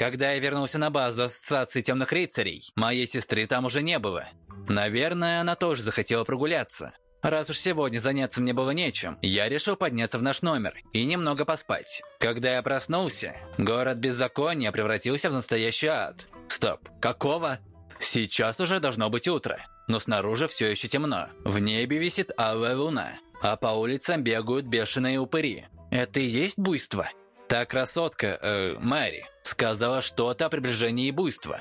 Когда я вернулся на базу Ассоциации Темных Рыцарей, моей сестры там уже не было. Наверное, она тоже захотела прогуляться. Раз уж сегодня заняться мне было нечем, я решил подняться в наш номер и немного поспать. Когда я проснулся, город беззакония превратился в настоящий ад. Стоп, какого? Сейчас уже должно быть утро, но снаружи все еще темно. В небе висит алая луна, а по улицам бегают бешеные упыри. Это и есть буйство? Та красотка, э, Мэри, сказала что-то о приближении буйства.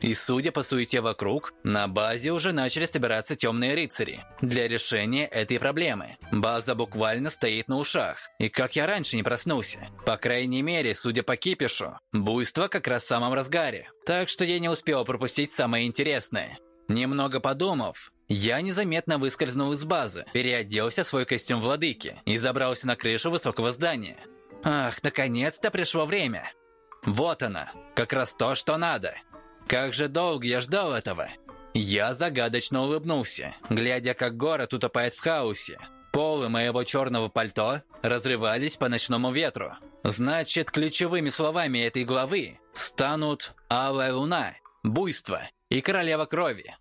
И судя по суете вокруг, на базе уже начали собираться темные рыцари для решения этой проблемы. База буквально стоит на ушах. И как я раньше не проснулся. По крайней мере, судя по кипишу, буйство как раз в самом разгаре. Так что я не успел пропустить самое интересное. Немного подумав, я незаметно выскользнул из базы, переоделся в свой костюм владыки и забрался на крышу высокого здания. Ах, наконец-то пришло время. Вот она, как раз то, что надо. Как же долго я ждал этого. Я загадочно улыбнулся, глядя, как город утопает в хаосе. Полы моего черного пальто разрывались по ночному ветру. Значит, ключевыми словами этой главы станут «Алая луна», «Буйство» и «Королева крови».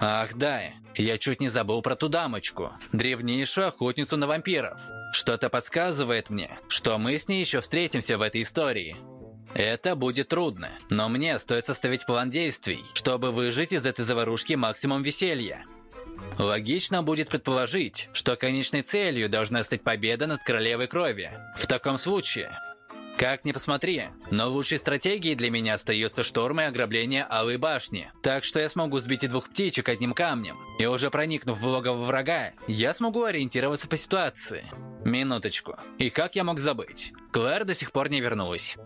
Ах да, я чуть не забыл про ту дамочку, древнейшую охотницу на вампиров. Что-то подсказывает мне, что мы с ней еще встретимся в этой истории. Это будет трудно, но мне стоит составить план действий, чтобы выжить из этой заварушки максимум веселья. Логично будет предположить, что конечной целью должна стать победа над королевой крови. В таком случае, как ни посмотри, но лучшей стратегией для меня остается шторм и ограбление Алой башни. Так что я смогу сбить и двух птичек одним камнем. И уже проникнув в логово врага, я смогу ориентироваться по ситуации. Минуточку. И как я мог забыть? Клэр до сих пор не вернулась.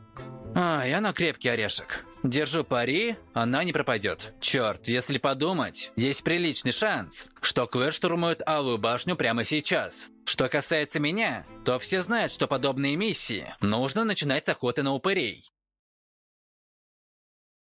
Ай, она крепкий орешек. Держу пари, она не пропадет. Черт, если подумать, есть приличный шанс, что Клэр штурмует Алую башню прямо сейчас. Что касается меня, то все знают, что подобные миссии нужно начинать с охоты на упырей.